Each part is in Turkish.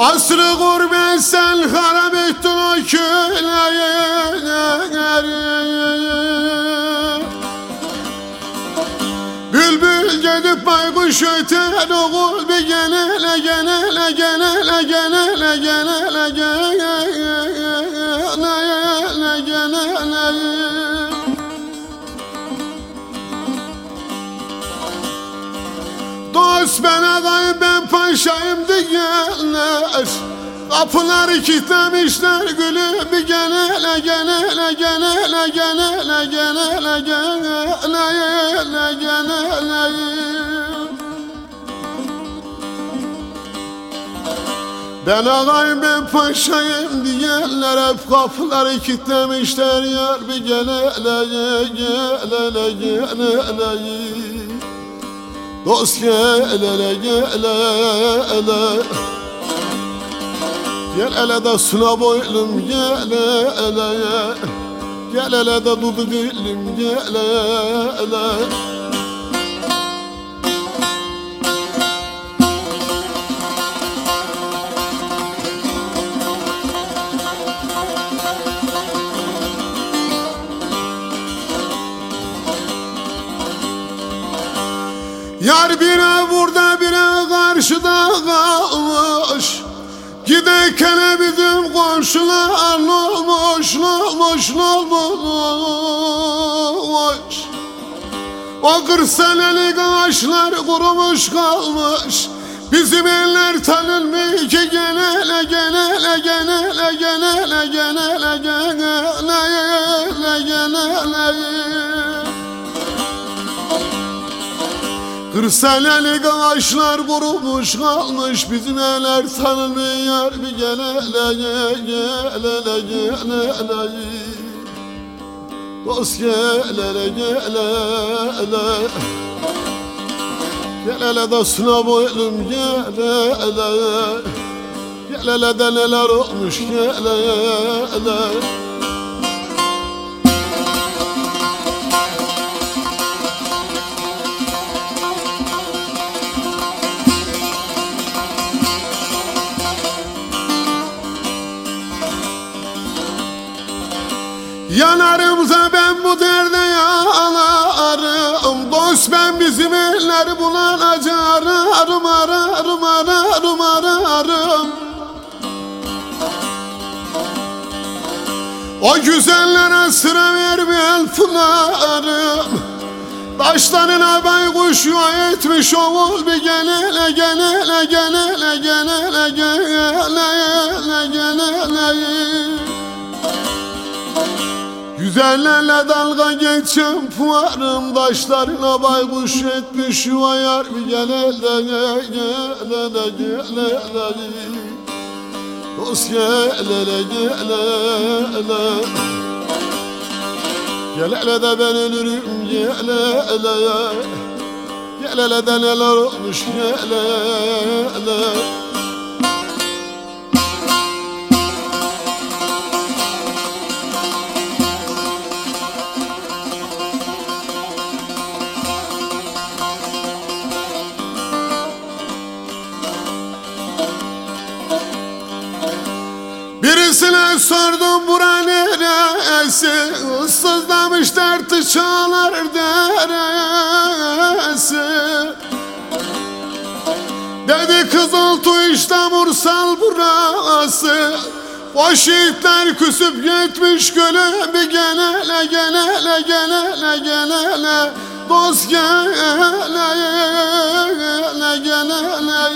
Asrı gurbet sen harap ettin o köyleri Bülbül gidip baykuş öter oğul bir genele genele genele genele genele genele genele Dost ben adayım ben paşayım diyenler. Kapıları kilitlemişler gülüm bir genele genele genele genele genele genele genele. Ben ağayım ben paşayım diyenler hep kapıları kilitlemişler yar bir genele genele genele Dost gel ele gel ele. Gel ele de suna boylum gel ele. Gel ele de dudu dilim gel ele Yar bire burada bire karşıda kalmış. Giderken bizim komşular olmuş olmuş olmuş O kırk senelik ağaçlar kurumuş kalmış. Bizim eller tanınmıyor ki genele genele genele genele genele genele Kırsenelik ağaçlar kurumuş kalmış Bizim eller tanınmıyor bir gelele gelele gelele Dost gelele gelele Gelele de suna boylum gelele Gelele de neler olmuş gelele Yanarımsa ben bu derde yanarım. Dost ben bizim elleri bulanacak ararım ararım ararım ararım O güzellere sıra vermeyen pınarım. Taşlarına baykuş yuva etmiş oğul bir genele genele genele genele genele genele Güzellerle dalga geçen puarım Taşlarına baykuş etmiş yuva yar bir genele genele genele Dost gelele gelele Gel hele de ben ölürüm gel hele. Gel hele de neler olmuş gel hele Birisine sordum bura neresi? Issızlamış tartışalar deresi. Dedi kızıltu işte Mursal burası. O şehitler küsüp gitmiş göle Bir genele genele genele genele Dost genele genele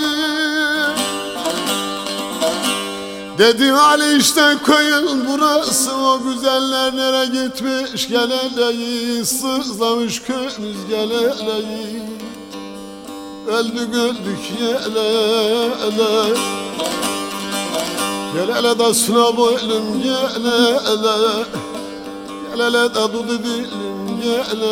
Dedi Ali işte köyün burası O güzeller nere gitmiş gel hele Sızlamış köyümüz gel hele Öldük öldük yele ele Gel hele de suna boylum gel hele Gel hele de dudu dilim gel hele